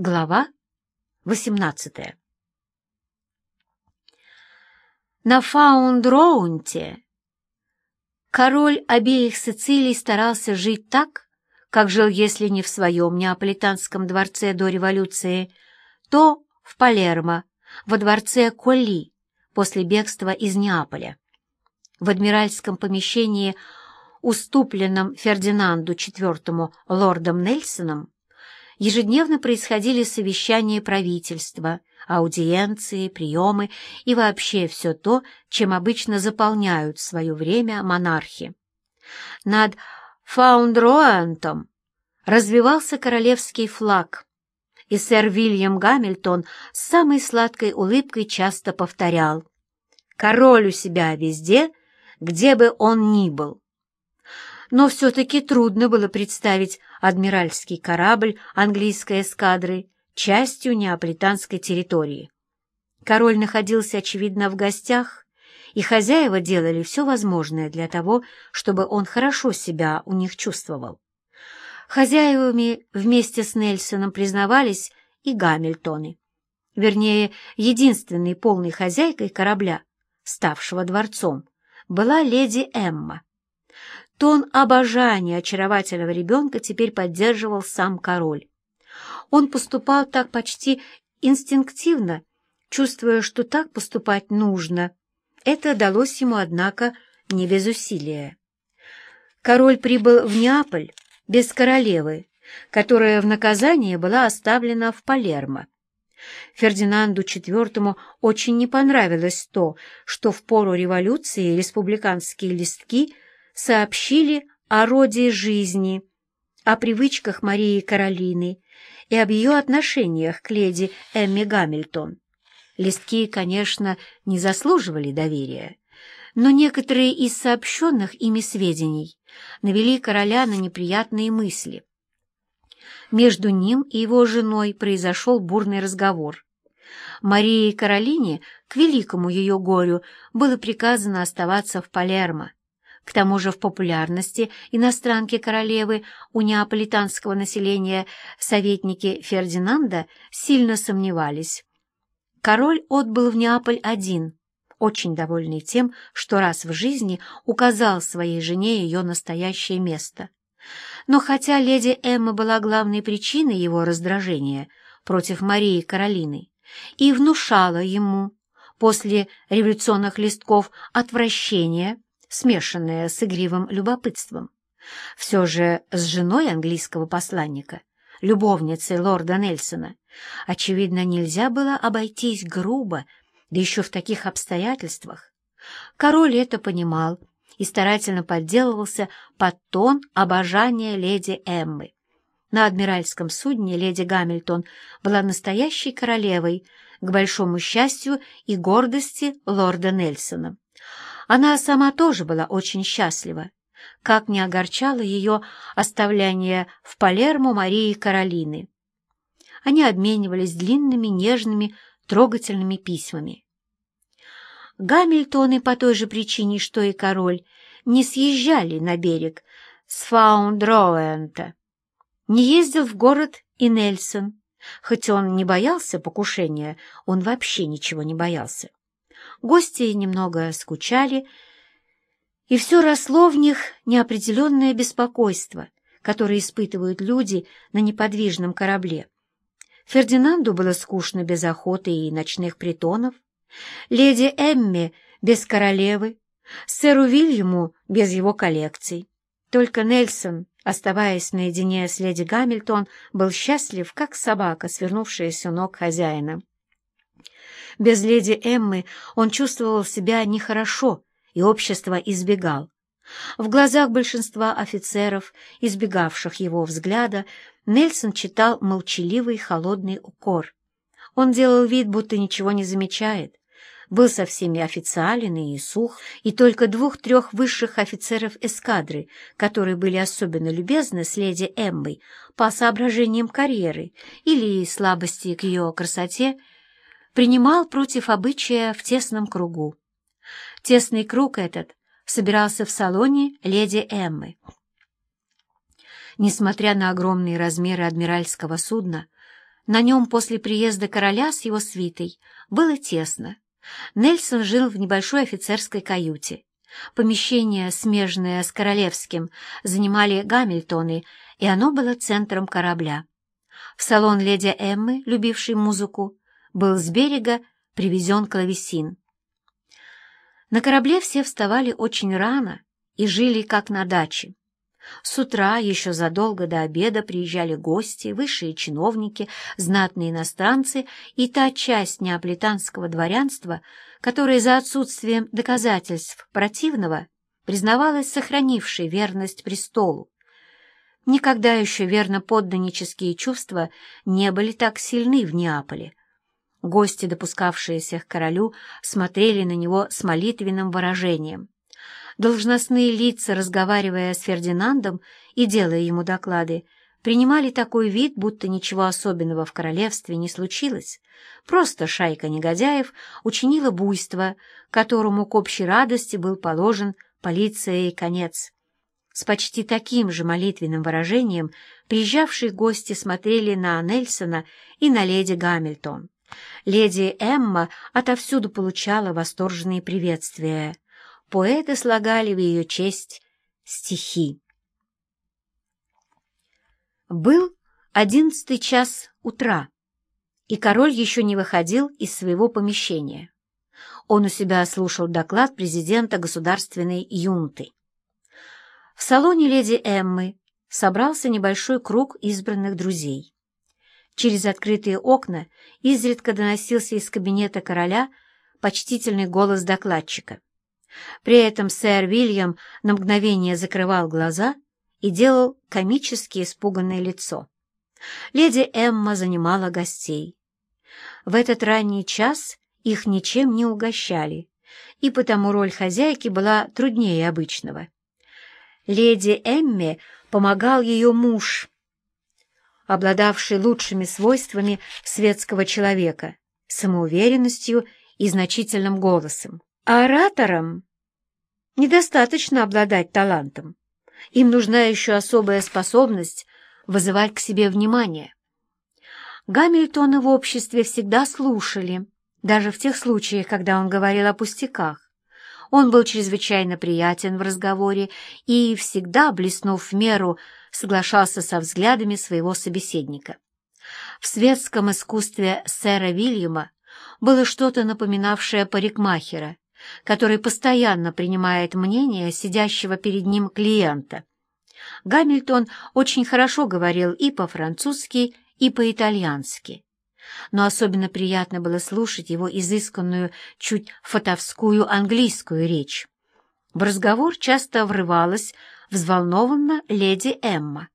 Глава 18 На Фаундроунте король обеих Сицилий старался жить так, как жил, если не в своем неаполитанском дворце до революции, то в Палермо, во дворце Колли, после бегства из Неаполя. В адмиральском помещении, уступленном Фердинанду IV лордом Нельсоном, ежедневно происходили совещания правительства, аудиенции, приемы и вообще все то, чем обычно заполняют свое время монархи. Над Фаундроантом развивался королевский флаг, и сэр Вильям Гамильтон с самой сладкой улыбкой часто повторял «Король у себя везде, где бы он ни был» но все-таки трудно было представить адмиральский корабль английской эскадры частью неаполитанской территории. Король находился, очевидно, в гостях, и хозяева делали все возможное для того, чтобы он хорошо себя у них чувствовал. Хозяевами вместе с Нельсоном признавались и Гамильтоны. Вернее, единственной полной хозяйкой корабля, ставшего дворцом, была леди Эмма. Тон обожания очаровательного ребенка теперь поддерживал сам король. Он поступал так почти инстинктивно, чувствуя, что так поступать нужно. Это далось ему, однако, не без усилия. Король прибыл в Неаполь без королевы, которая в наказание была оставлена в Палермо. Фердинанду IV очень не понравилось то, что в пору революции республиканские листки – сообщили о роде жизни, о привычках Марии Каролины и об ее отношениях к леди Эмми Гамильтон. Листки, конечно, не заслуживали доверия, но некоторые из сообщенных ими сведений навели короля на неприятные мысли. Между ним и его женой произошел бурный разговор. Марии Каролине, к великому ее горю, было приказано оставаться в Палермо, к тому же в популярности иностранки королевы у неаполитанского населения советники Фердинанда сильно сомневались. Король отбыл в Неаполь один, очень довольный тем, что раз в жизни указал своей жене ее настоящее место. Но хотя леди Эмма была главной причиной его раздражения против Марии Каролины и внушала ему после революционных листков отвращение, смешанное с игривым любопытством. Все же с женой английского посланника, любовницей лорда Нельсона, очевидно, нельзя было обойтись грубо, да еще в таких обстоятельствах. Король это понимал и старательно подделывался под тон обожания леди Эммы. На адмиральском судне леди Гамильтон была настоящей королевой, к большому счастью и гордости лорда Нельсона. Она сама тоже была очень счастлива, как не огорчало ее оставляние в Палермо Марии Каролины. Они обменивались длинными, нежными, трогательными письмами. Гамильтоны по той же причине, что и король, не съезжали на берег с Фаундроуэнта. Не ездил в город и Нельсон. Хоть он не боялся покушения, он вообще ничего не боялся. Гости немного скучали, и все росло в них неопределенное беспокойство, которое испытывают люди на неподвижном корабле. Фердинанду было скучно без охоты и ночных притонов, леди Эмме без королевы, сэру Вильяму без его коллекций. Только Нельсон, оставаясь наедине с леди Гамильтон, был счастлив, как собака, свернувшаяся у ног хозяина. Без леди Эммы он чувствовал себя нехорошо и общество избегал. В глазах большинства офицеров, избегавших его взгляда, Нельсон читал молчаливый холодный укор. Он делал вид, будто ничего не замечает, был со всеми официален и сух, и только двух-трех высших офицеров эскадры, которые были особенно любезны с леди Эммой по соображениям карьеры или слабости к ее красоте, принимал против обычая в тесном кругу. Тесный круг этот собирался в салоне леди Эммы. Несмотря на огромные размеры адмиральского судна, На нем после приезда короля с его свитой было тесно. Нельсон жил в небольшой офицерской каюте. Помещение, смежное с королевским, занимали Гамильтоны, и оно было центром корабля. В салон леди Эммы, любившей музыку, был с берега привезен клавесин. На корабле все вставали очень рано и жили как на даче. С утра, еще задолго до обеда, приезжали гости, высшие чиновники, знатные иностранцы и та часть неаполитанского дворянства, которая за отсутствием доказательств противного признавалась сохранившей верность престолу. Никогда еще верноподданнические чувства не были так сильны в Неаполе. Гости, допускавшиеся к королю, смотрели на него с молитвенным выражением. Должностные лица, разговаривая с Фердинандом и делая ему доклады, принимали такой вид, будто ничего особенного в королевстве не случилось. Просто шайка негодяев учинила буйство, которому к общей радости был положен полиция и конец. С почти таким же молитвенным выражением приезжавшие гости смотрели на Нельсона и на леди Гамильтон. Леди Эмма отовсюду получала восторженные приветствия. Поэты слагали в ее честь стихи. Был одиннадцатый час утра, и король еще не выходил из своего помещения. Он у себя слушал доклад президента государственной юнты. В салоне леди Эммы собрался небольшой круг избранных друзей. Через открытые окна изредка доносился из кабинета короля почтительный голос докладчика. При этом сэр Вильям на мгновение закрывал глаза и делал комически испуганное лицо. Леди Эмма занимала гостей. В этот ранний час их ничем не угощали, и потому роль хозяйки была труднее обычного. Леди Эмме помогал ее муж — обладавший лучшими свойствами светского человека, самоуверенностью и значительным голосом. А ораторам недостаточно обладать талантом. Им нужна еще особая способность вызывать к себе внимание. Гамильтона в обществе всегда слушали, даже в тех случаях, когда он говорил о пустяках. Он был чрезвычайно приятен в разговоре и, всегда блеснув в меру, соглашался со взглядами своего собеседника. В светском искусстве сэра Вильяма было что-то напоминавшее парикмахера, который постоянно принимает мнение сидящего перед ним клиента. Гамильтон очень хорошо говорил и по-французски, и по-итальянски. Но особенно приятно было слушать его изысканную, чуть фатовскую английскую речь. В разговор часто врывалась взволнованна леди Эмма.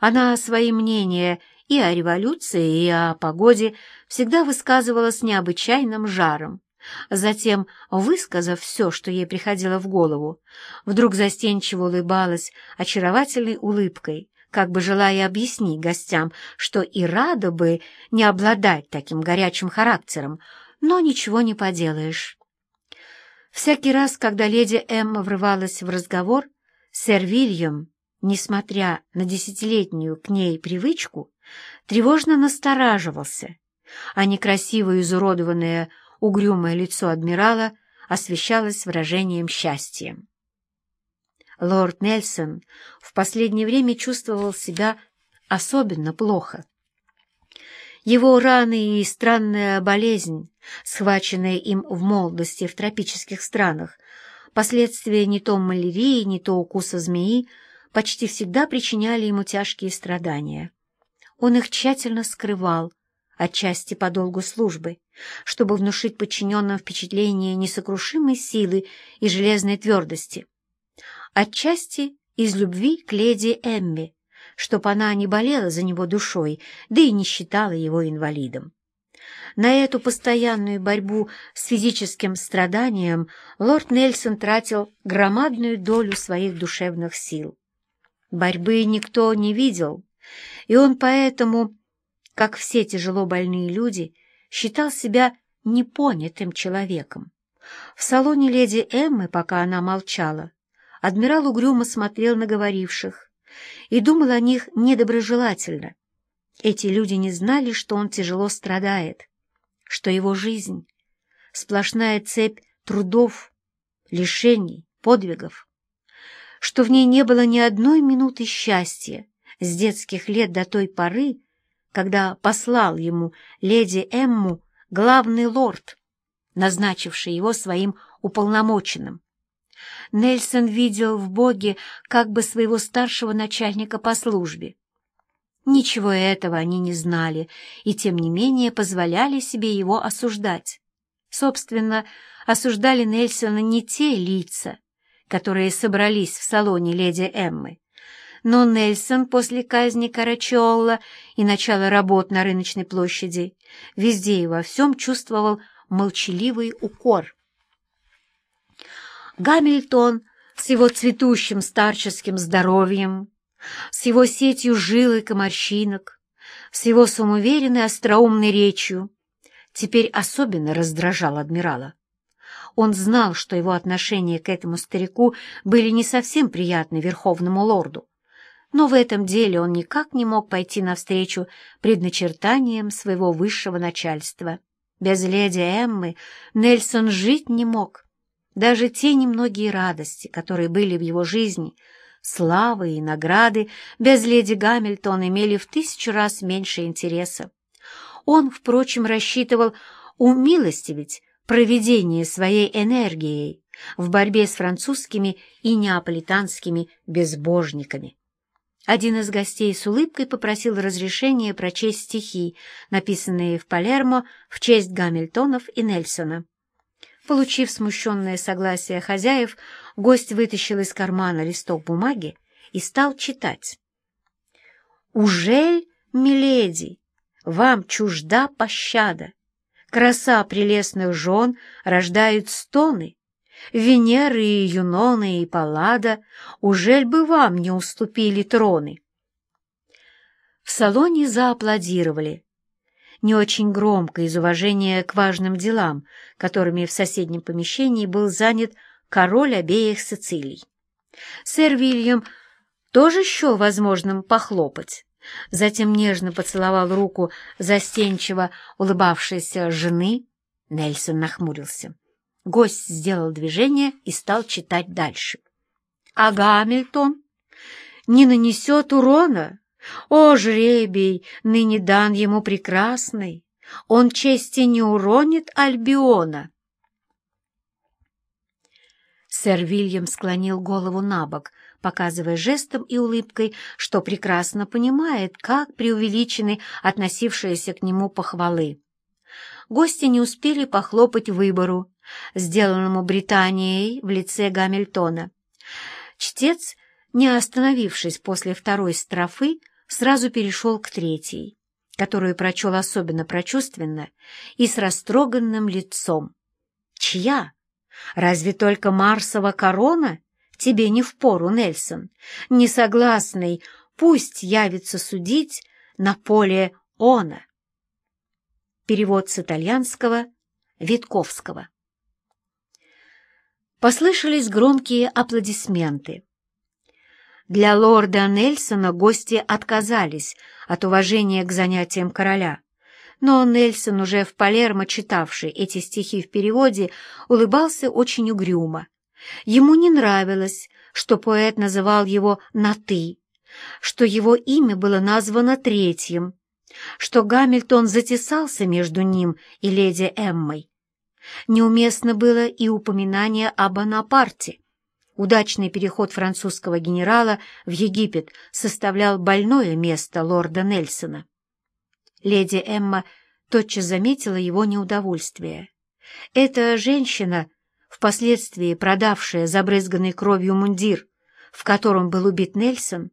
Она свои мнения и о революции, и о погоде всегда высказывала с необычайным жаром. Затем, высказав все, что ей приходило в голову, вдруг застенчиво улыбалась очаровательной улыбкой, как бы желая объяснить гостям, что и рада бы не обладать таким горячим характером, но ничего не поделаешь. Всякий раз, когда леди Эмма врывалась в разговор, Сэр Вильям, несмотря на десятилетнюю к ней привычку, тревожно настораживался, а некрасивое изуродованное угрюмое лицо адмирала освещалось выражением счастья. Лорд Нельсон в последнее время чувствовал себя особенно плохо. Его раны и странная болезнь, схваченная им в молодости в тропических странах, Последствия не то малярии, не то укуса змеи почти всегда причиняли ему тяжкие страдания. Он их тщательно скрывал, отчасти по долгу службы, чтобы внушить подчиненным впечатление несокрушимой силы и железной твердости. Отчасти из любви к леди Эмми, чтоб она не болела за него душой, да и не считала его инвалидом. На эту постоянную борьбу с физическим страданием лорд Нельсон тратил громадную долю своих душевных сил. Борьбы никто не видел, и он поэтому, как все тяжело больные люди, считал себя непонятым человеком. В салоне леди Эммы, пока она молчала, адмирал угрюмо смотрел на говоривших и думал о них недоброжелательно. Эти люди не знали, что он тяжело страдает, что его жизнь — сплошная цепь трудов, лишений, подвигов, что в ней не было ни одной минуты счастья с детских лет до той поры, когда послал ему леди Эмму главный лорд, назначивший его своим уполномоченным. Нельсон видел в Боге как бы своего старшего начальника по службе. Ничего этого они не знали и, тем не менее, позволяли себе его осуждать. Собственно, осуждали Нельсона не те лица, которые собрались в салоне леди Эммы, но Нельсон после казни Карачиолла и начала работ на рыночной площади везде и во всем чувствовал молчаливый укор. Гамильтон с его цветущим старческим здоровьем, с его сетью жилок и морщинок, с его самоуверенной остроумной речью, теперь особенно раздражал адмирала. Он знал, что его отношения к этому старику были не совсем приятны верховному лорду, но в этом деле он никак не мог пойти навстречу предначертаниям своего высшего начальства. Без леди Эммы Нельсон жить не мог. Даже те немногие радости, которые были в его жизни, славы и награды, без леди Гамильтон имели в тысячу раз меньше интереса. Он, впрочем, рассчитывал умилостивить проведение своей энергией в борьбе с французскими и неаполитанскими безбожниками. Один из гостей с улыбкой попросил разрешения прочесть стихи, написанные в Палермо в честь Гамильтонов и Нельсона. Получив смущенное согласие хозяев, гость вытащил из кармана листок бумаги и стал читать. «Ужель, миледи, вам чужда пощада? Краса прелестных жен рождают стоны, Венеры и Юноны и Паллада, ужель бы вам не уступили троны? В салоне зааплодировали. Не очень громко из уважения к важным делам, которыми в соседнем помещении был занят король обеих Сицилий. Сэр Вильям тоже счел возможным похлопать. Затем нежно поцеловал руку застенчиво улыбавшейся жены. Нельсон нахмурился. Гость сделал движение и стал читать дальше. А Гамильтон не нанесет урона. О, жребий, ныне дан ему прекрасный. Он чести не уронит Альбиона. Сэр Вильям склонил голову на бок, показывая жестом и улыбкой, что прекрасно понимает, как преувеличены относившиеся к нему похвалы. Гости не успели похлопать выбору, сделанному Британией в лице Гамильтона. Чтец, не остановившись после второй строфы, сразу перешел к третьей, которую прочел особенно прочувственно и с растроганным лицом. «Чья? Разве только Марсова корона? Тебе не впору, Нельсон. Несогласный, пусть явится судить на поле она». Перевод с итальянского Витковского. Послышались громкие аплодисменты. Для лорда Нельсона гости отказались от уважения к занятиям короля, но Нельсон, уже в Палермо читавший эти стихи в переводе, улыбался очень угрюмо. Ему не нравилось, что поэт называл его на «ты», что его имя было названо третьим, что Гамильтон затесался между ним и леди Эммой, Неуместно было и упоминание о Бонапарте. Удачный переход французского генерала в Египет составлял больное место лорда Нельсона. Леди Эмма тотчас заметила его неудовольствие. Эта женщина, впоследствии продавшая забрызганный кровью мундир, в котором был убит Нельсон,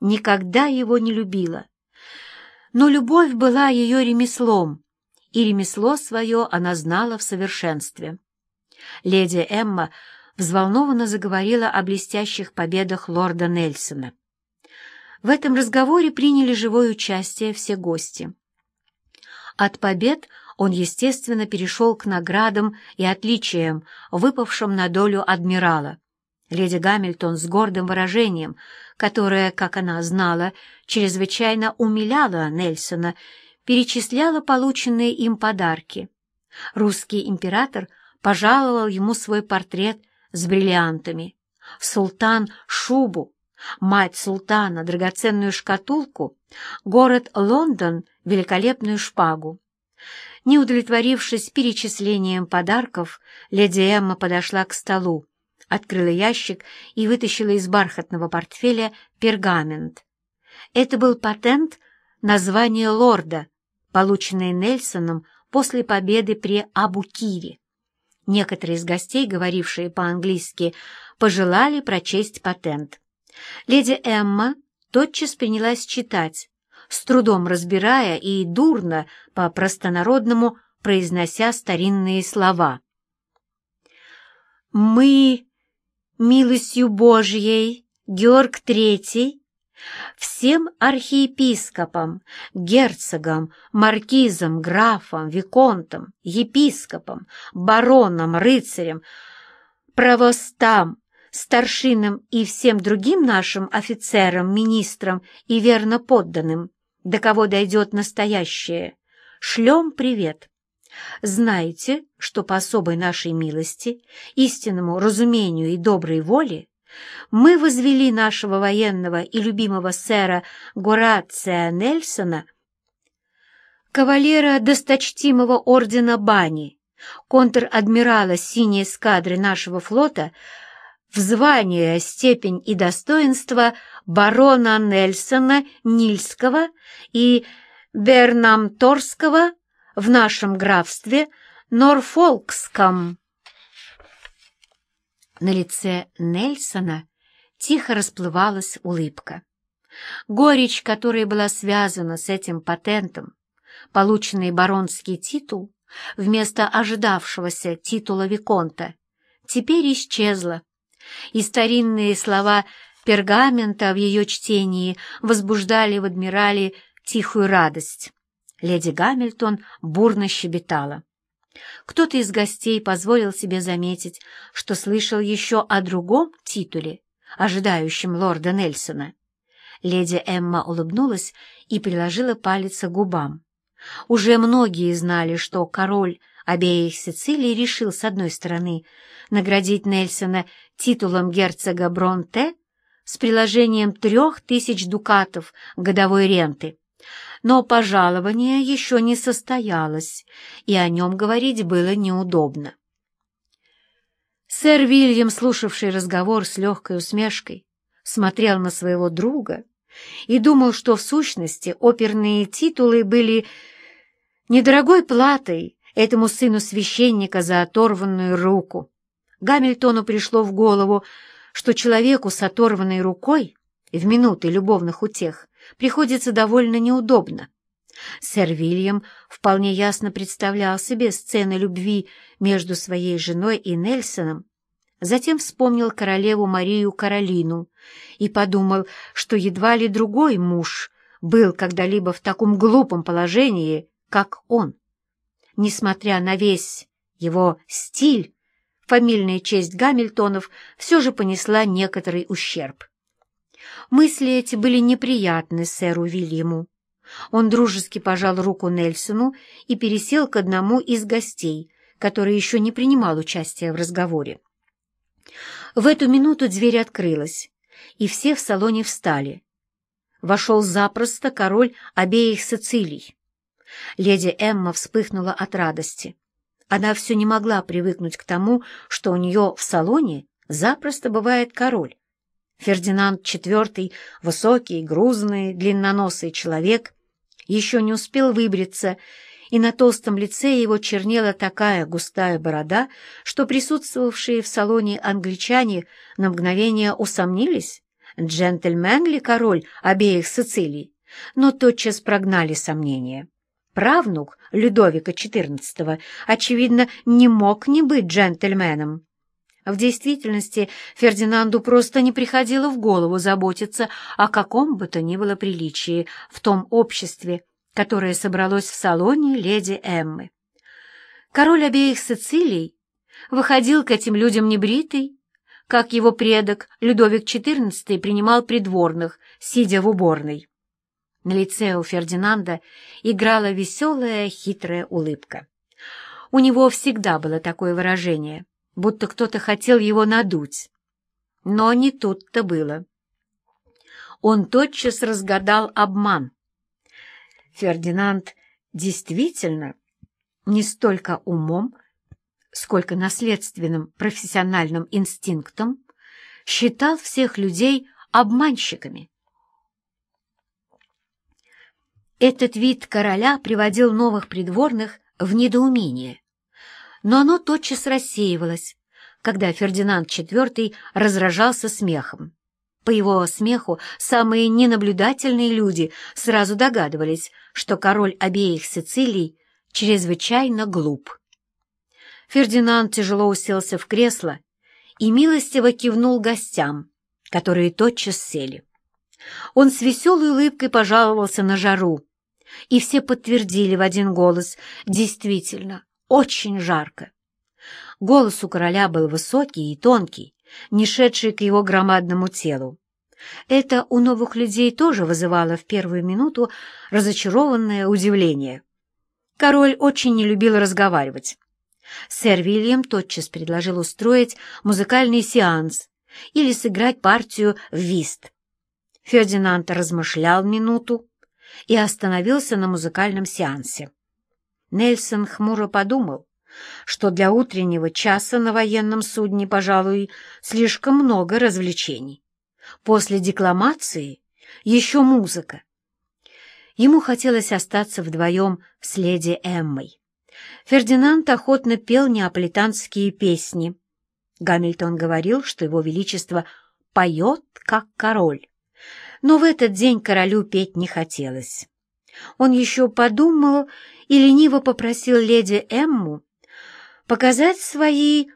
никогда его не любила. Но любовь была ее ремеслом, и ремесло свое она знала в совершенстве. Леди Эмма взволнованно заговорила о блестящих победах лорда Нельсона. В этом разговоре приняли живое участие все гости. От побед он, естественно, перешел к наградам и отличиям, выпавшим на долю адмирала. Леди Гамильтон с гордым выражением, которая, как она знала, чрезвычайно умиляла Нельсона, перечисляла полученные им подарки. Русский император пожаловал ему свой портрет с бриллиантами, султан — шубу, мать султана — драгоценную шкатулку, город Лондон — великолепную шпагу. Не удовлетворившись перечислением подарков, леди Эмма подошла к столу, открыла ящик и вытащила из бархатного портфеля пергамент. Это был патент на звание лорда, полученный Нельсоном после победы при Абу-Кире. Некоторые из гостей, говорившие по-английски, пожелали прочесть патент. Леди Эмма тотчас принялась читать, с трудом разбирая и дурно по-простонародному произнося старинные слова. «Мы, милостью Божьей, Георг Третий, всем архиепископам, герцогам, маркизам, графам, виконтам, епископам, баронам, рыцарям, правостам, старшинам и всем другим нашим офицерам, министрам и верно подданным, до кого дойдет настоящее, шлем привет. Знаете, что по особой нашей милости, истинному разумению и доброй воле мы возвели нашего военного и любимого сэра Горация Нельсона, кавалера досточтимого ордена Бани, контр-адмирала синей эскадры нашего флота, в звание, степень и достоинство барона Нельсона Нильского и Бернамторского в нашем графстве Норфолкском. На лице Нельсона тихо расплывалась улыбка. Горечь, которая была связана с этим патентом, полученный баронский титул вместо ожидавшегося титула Виконта, теперь исчезла, и старинные слова пергамента в ее чтении возбуждали в адмирале тихую радость. Леди Гамильтон бурно щебетала. Кто-то из гостей позволил себе заметить, что слышал еще о другом титуле, ожидающем лорда Нельсона. Леди Эмма улыбнулась и приложила палец к губам. Уже многие знали, что король обеих Сицилий решил, с одной стороны, наградить Нельсона титулом герцога Бронте с приложением трех тысяч дукатов годовой ренты, но пожалование еще не состоялось, и о нем говорить было неудобно. Сэр Вильям, слушавший разговор с легкой усмешкой, смотрел на своего друга и думал, что в сущности оперные титулы были недорогой платой этому сыну священника за оторванную руку. Гамильтону пришло в голову, что человеку с оторванной рукой в минуты любовных утех приходится довольно неудобно. Сэр Вильям вполне ясно представлял себе сцены любви между своей женой и Нельсоном, затем вспомнил королеву Марию Каролину и подумал, что едва ли другой муж был когда-либо в таком глупом положении, как он. Несмотря на весь его стиль, фамильная честь Гамильтонов все же понесла некоторый ущерб. Мысли эти были неприятны сэру Вильяму. Он дружески пожал руку Нельсону и пересел к одному из гостей, который еще не принимал участия в разговоре. В эту минуту дверь открылась, и все в салоне встали. Вошел запросто король обеих Сицилий. Леди Эмма вспыхнула от радости. Она все не могла привыкнуть к тому, что у нее в салоне запросто бывает король. Фердинанд IV, высокий, грузный, длинноносый человек, еще не успел выбриться, и на толстом лице его чернела такая густая борода, что присутствовавшие в салоне англичане на мгновение усомнились, джентльмен ли король обеих Сицилий, но тотчас прогнали сомнения. Правнук Людовика XIV, очевидно, не мог не быть джентльменом. В действительности Фердинанду просто не приходило в голову заботиться о каком бы то ни было приличии в том обществе, которое собралось в салоне леди Эммы. Король обеих Сицилий выходил к этим людям небритый, как его предок Людовик XIV принимал придворных, сидя в уборной. На лице у Фердинанда играла веселая, хитрая улыбка. У него всегда было такое выражение, будто кто-то хотел его надуть. Но не тут-то было. Он тотчас разгадал обман. Фердинанд действительно не столько умом, сколько наследственным профессиональным инстинктом считал всех людей обманщиками. Этот вид короля приводил новых придворных в недоумение, но оно тотчас рассеивалось, когда Фердинанд IV разражался смехом. По его смеху самые ненаблюдательные люди сразу догадывались, что король обеих Сицилий чрезвычайно глуп. Фердинанд тяжело уселся в кресло и милостиво кивнул гостям, которые тотчас сели. Он с веселой улыбкой пожаловался на жару, и все подтвердили в один голос «Действительно, очень жарко». Голос у короля был высокий и тонкий, не шедший к его громадному телу. Это у новых людей тоже вызывало в первую минуту разочарованное удивление. Король очень не любил разговаривать. Сэр Вильям тотчас предложил устроить музыкальный сеанс или сыграть партию в вист. Фердинанд размышлял минуту и остановился на музыкальном сеансе. Нельсон хмуро подумал, что для утреннего часа на военном судне, пожалуй, слишком много развлечений. После декламации еще музыка. Ему хотелось остаться вдвоем с леди Эммой. Фердинанд охотно пел неаполитанские песни. Гамильтон говорил, что его величество поет, как король. Но в этот день королю петь не хотелось. Он еще подумал и лениво попросил леди Эмму показать свои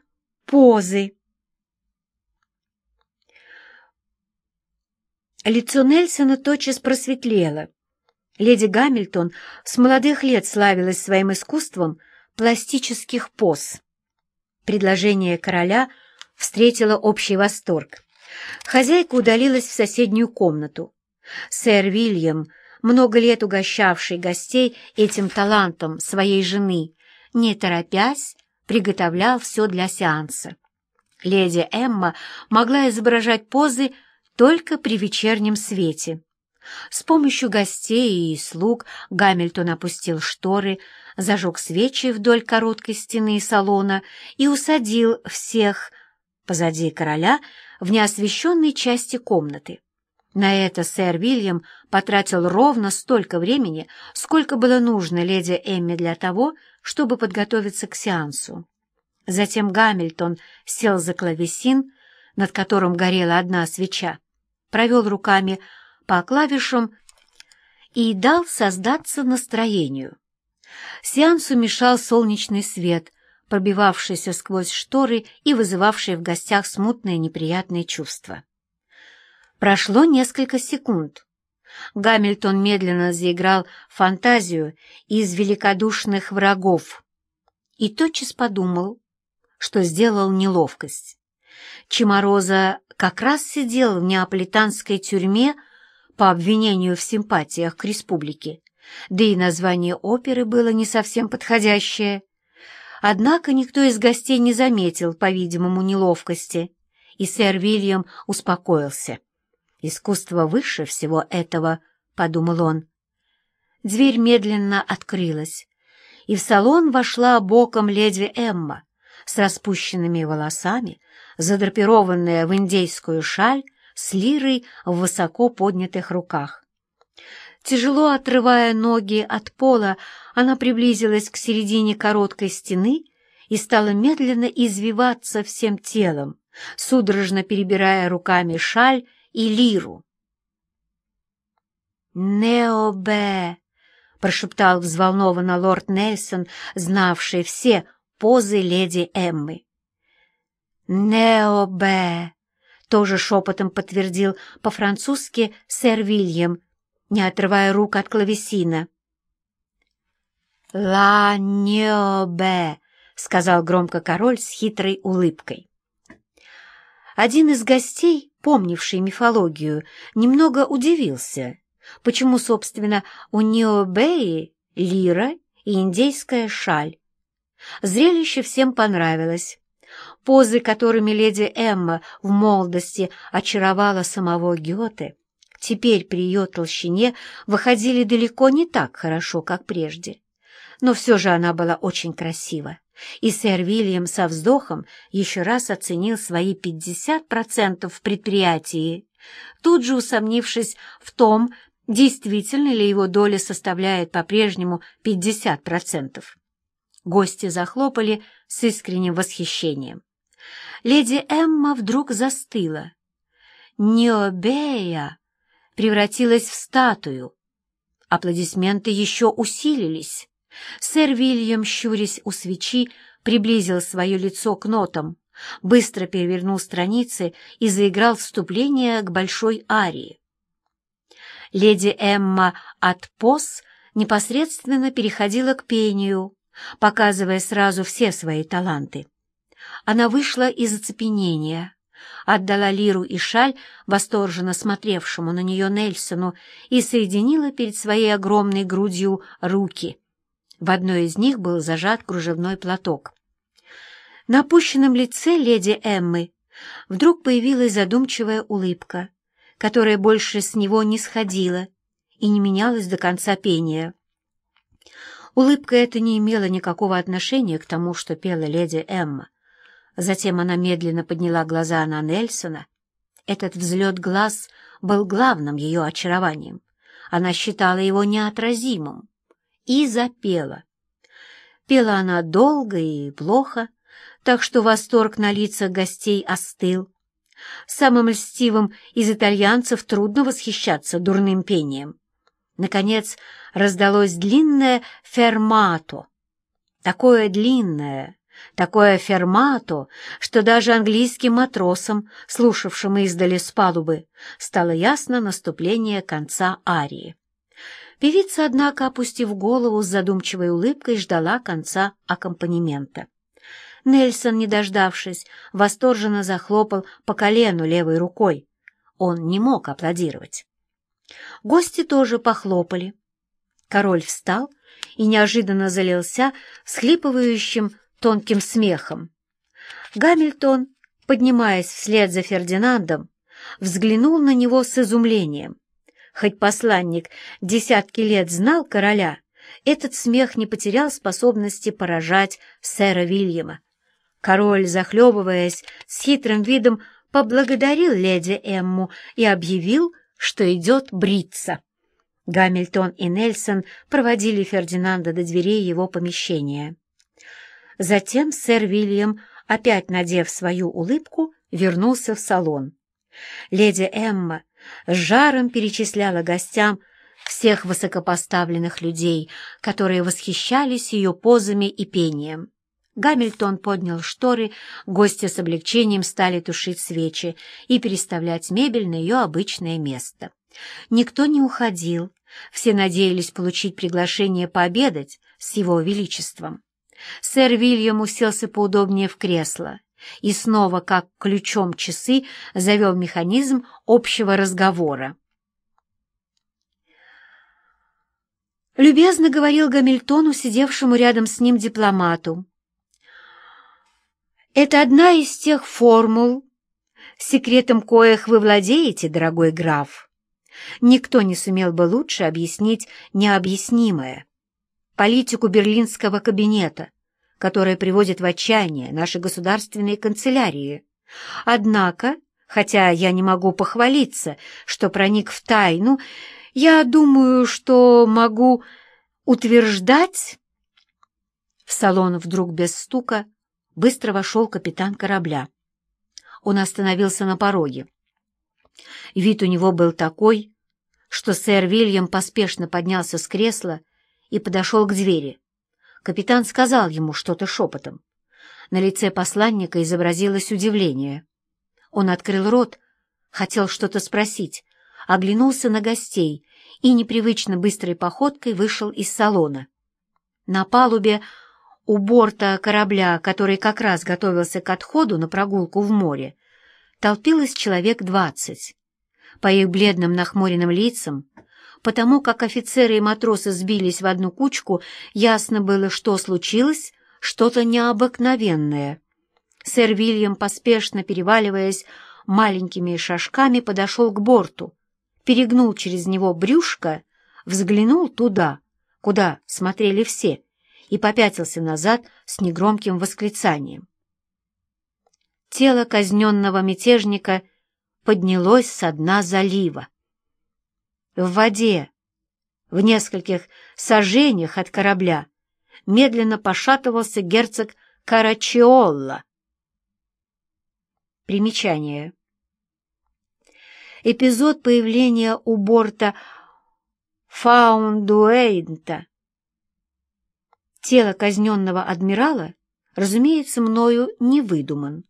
позы. Лицо Нельсона тотчас просветлело. Леди Гамильтон с молодых лет славилась своим искусством пластических поз. Предложение короля встретило общий восторг. Хозяйка удалилась в соседнюю комнату. Сэр Вильям, много лет угощавший гостей этим талантом своей жены, не торопясь, приготовлял все для сеанса. Леди Эмма могла изображать позы только при вечернем свете. С помощью гостей и слуг Гамильтон опустил шторы, зажег свечи вдоль короткой стены салона и усадил всех позади короля в неосвещенной части комнаты. На это сэр Вильям потратил ровно столько времени, сколько было нужно леди Эмме для того, чтобы подготовиться к сеансу. Затем Гамильтон сел за клавесин, над которым горела одна свеча, провел руками по клавишам и дал создаться настроению. Сеансу мешал солнечный свет, пробивавшийся сквозь шторы и вызывавший в гостях смутное неприятное чувство. Прошло несколько секунд. Гамильтон медленно заиграл фантазию из великодушных врагов и тотчас подумал, что сделал неловкость. Чемороза как раз сидел в неаполитанской тюрьме по обвинению в симпатиях к республике, да и название оперы было не совсем подходящее. Однако никто из гостей не заметил, по-видимому, неловкости, и сэр Вильям успокоился. «Искусство выше всего этого», — подумал он. Дверь медленно открылась, и в салон вошла боком леди Эмма, с распущенными волосами, задрапированная в индейскую шаль с лирой в высоко поднятых руках. Тяжело отрывая ноги от пола, она приблизилась к середине короткой стены и стала медленно извиваться всем телом, судорожно перебирая руками шаль и лиру. «Необе!» — прошептал взволнованно лорд Нельсон, знавший все позы леди Эммы. «Необе!» — тоже шепотом подтвердил по-французски сэр Вильям, не отрывая рук от клавесина. «Ла необе!» — сказал громко король с хитрой улыбкой. Один из гостей, помнивший мифологию, немного удивился, почему, собственно, у Необеи лира и индейская шаль. Зрелище всем понравилось. Позы, которыми леди Эмма в молодости очаровала самого Гёте, теперь при ее толщине выходили далеко не так хорошо, как прежде. Но все же она была очень красива, и сэр Вильям со вздохом еще раз оценил свои 50% в предприятии, тут же усомнившись в том, действительно ли его доля составляет по-прежнему 50%. Гости захлопали с искренним восхищением. Леди Эмма вдруг застыла. Необея превратилась в статую. Аплодисменты еще усилились. Сэр Вильям, щурясь у свечи, приблизил свое лицо к нотам, быстро перевернул страницы и заиграл вступление к большой арии. Леди Эмма от пос непосредственно переходила к пению, показывая сразу все свои таланты. Она вышла из оцепенения, отдала лиру и шаль восторженно смотревшему на нее Нельсону и соединила перед своей огромной грудью руки. В одной из них был зажат кружевной платок. На опущенном лице леди Эммы вдруг появилась задумчивая улыбка, которая больше с него не сходила и не менялась до конца пения. Улыбка эта не имела никакого отношения к тому, что пела леди Эмма. Затем она медленно подняла глаза на Нельсона. Этот взлет глаз был главным ее очарованием. Она считала его неотразимым и запела. Пела она долго и плохо, так что восторг на лицах гостей остыл. Самым льстивым из итальянцев трудно восхищаться дурным пением. Наконец раздалось длинное фермато. Такое длинное, такое фермато, что даже английским матросам, слушавшим издали с палубы, стало ясно наступление конца арии. Певица, однако, опустив голову с задумчивой улыбкой, ждала конца аккомпанемента. Нельсон, не дождавшись, восторженно захлопал по колену левой рукой. Он не мог аплодировать. Гости тоже похлопали. Король встал и неожиданно залился схлипывающим тонким смехом. Гамильтон, поднимаясь вслед за Фердинандом, взглянул на него с изумлением. Хоть посланник десятки лет знал короля, этот смех не потерял способности поражать сэра Вильяма. Король, захлебываясь, с хитрым видом поблагодарил леди Эмму и объявил, что идет бриться. Гамильтон и Нельсон проводили Фердинанда до дверей его помещения. Затем сэр Вильям, опять надев свою улыбку, вернулся в салон. Леди Эмма с жаром перечисляла гостям всех высокопоставленных людей, которые восхищались ее позами и пением. Гамильтон поднял шторы, гости с облегчением стали тушить свечи и переставлять мебель на ее обычное место. Никто не уходил, все надеялись получить приглашение пообедать с его величеством. Сэр Вильям уселся поудобнее в кресло и снова, как ключом часы, завел механизм общего разговора. Любезно говорил Гамильтону, сидевшему рядом с ним дипломату. Это одна из тех формул, секретом коих вы владеете, дорогой граф. Никто не сумел бы лучше объяснить необъяснимое. Политику берлинского кабинета, которая приводит в отчаяние наши государственные канцелярии. Однако, хотя я не могу похвалиться, что проник в тайну, я думаю, что могу утверждать... В салон вдруг без стука быстро вошел капитан корабля. Он остановился на пороге. Вид у него был такой, что сэр Вильям поспешно поднялся с кресла и подошел к двери. Капитан сказал ему что-то шепотом. На лице посланника изобразилось удивление. Он открыл рот, хотел что-то спросить, оглянулся на гостей и непривычно быстрой походкой вышел из салона. На палубе у борта корабля, который как раз готовился к отходу на прогулку в море, толпилось человек двадцать. По их бледным нахмуренным лицам, потому как офицеры и матросы сбились в одну кучку, ясно было, что случилось что-то необыкновенное. Сэр Вильям, поспешно переваливаясь маленькими шажками, подошел к борту, перегнул через него брюшко, взглянул туда, куда смотрели все, и попятился назад с негромким восклицанием. Тело казненного мятежника поднялось со дна залива. В воде, в нескольких сажениях от корабля, медленно пошатывался герцог Карачиолла. Примечание. Эпизод появления у борта Фаундуэйнта. Тело казненного адмирала, разумеется, мною не выдуман.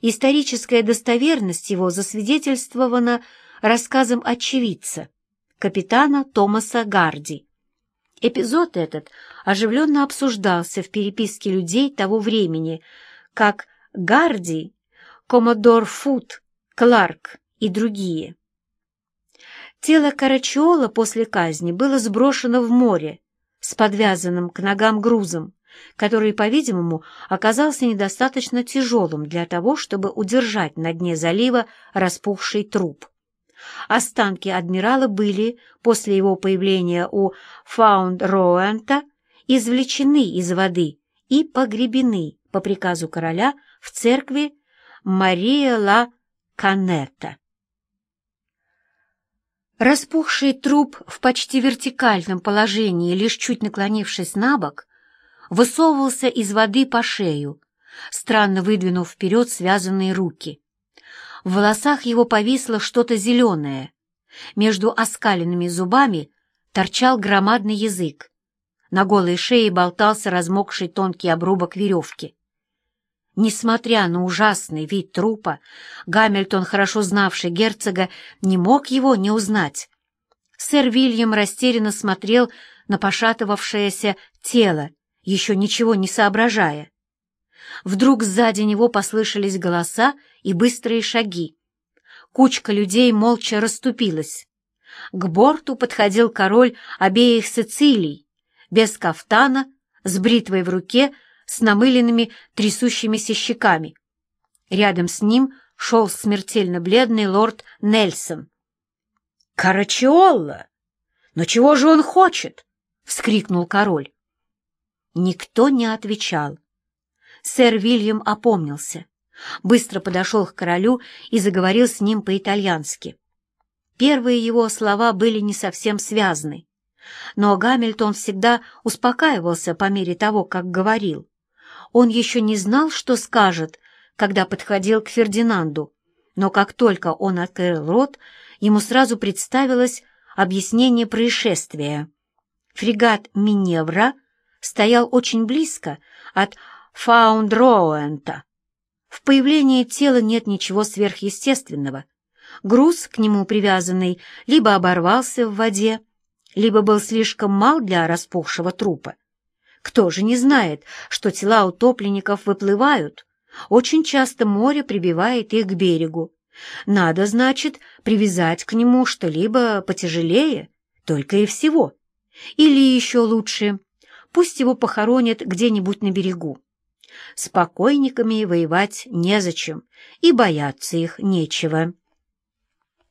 Историческая достоверность его засвидетельствована рассказом очевидца, капитана Томаса Гарди. Эпизод этот оживленно обсуждался в переписке людей того времени, как Гарди, Коммодор Фут, Кларк и другие. Тело Карачиола после казни было сброшено в море с подвязанным к ногам грузом, который, по-видимому, оказался недостаточно тяжелым для того, чтобы удержать на дне залива распухший труп. Останки адмирала были, после его появления у Фаунд-Роуэнта, извлечены из воды и погребены по приказу короля в церкви Мария ла Канетта. Распухший труп в почти вертикальном положении, лишь чуть наклонившись на бок, высовывался из воды по шею, странно выдвинув вперед связанные руки. В волосах его повисло что-то зеленое. Между оскаленными зубами торчал громадный язык. На голой шее болтался размокший тонкий обрубок веревки. Несмотря на ужасный вид трупа, Гамильтон, хорошо знавший герцога, не мог его не узнать. Сэр Вильям растерянно смотрел на пошатывавшееся тело, еще ничего не соображая. Вдруг сзади него послышались голоса и быстрые шаги. Кучка людей молча расступилась. К борту подходил король обеих Сицилий, без кафтана, с бритвой в руке, с намыленными трясущимися щеками. Рядом с ним шел смертельно бледный лорд Нельсон. «Карачиолла! Но чего же он хочет?» — вскрикнул король. Никто не отвечал. Сэр Вильям опомнился, быстро подошел к королю и заговорил с ним по-итальянски. Первые его слова были не совсем связаны, но Гамильтон всегда успокаивался по мере того, как говорил. Он еще не знал, что скажет, когда подходил к Фердинанду, но как только он открыл рот, ему сразу представилось объяснение происшествия. Фрегат «Миневра» стоял очень близко от Фаундроуэнта. В появлении тела нет ничего сверхъестественного. Груз, к нему привязанный, либо оборвался в воде, либо был слишком мал для распухшего трупа. Кто же не знает, что тела утопленников выплывают? Очень часто море прибивает их к берегу. Надо, значит, привязать к нему что-либо потяжелее, только и всего. Или еще лучше, пусть его похоронят где-нибудь на берегу. С покойниками воевать незачем, и бояться их нечего.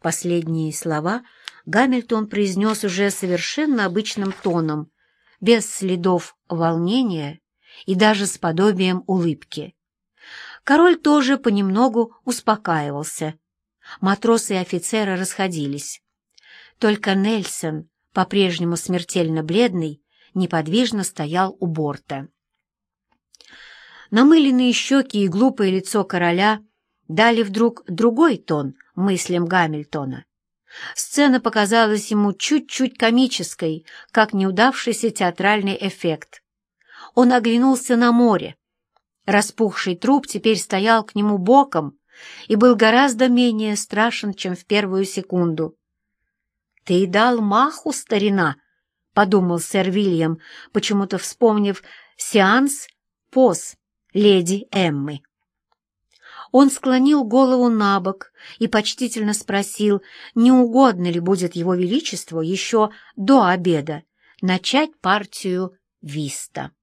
Последние слова Гамильтон произнес уже совершенно обычным тоном, без следов волнения и даже с подобием улыбки. Король тоже понемногу успокаивался. Матросы и офицеры расходились. Только Нельсон, по-прежнему смертельно бледный, неподвижно стоял у борта. Намыленные щеки и глупое лицо короля дали вдруг другой тон мыслям Гамильтона. Сцена показалась ему чуть-чуть комической, как неудавшийся театральный эффект. Он оглянулся на море. Распухший труп теперь стоял к нему боком и был гораздо менее страшен, чем в первую секунду. «Ты дал маху, старина!» — подумал сэр Вильям, почему-то вспомнив сеанс поз леди Эммы. Он склонил голову на бок и почтительно спросил, не угодно ли будет его величеству еще до обеда начать партию виста.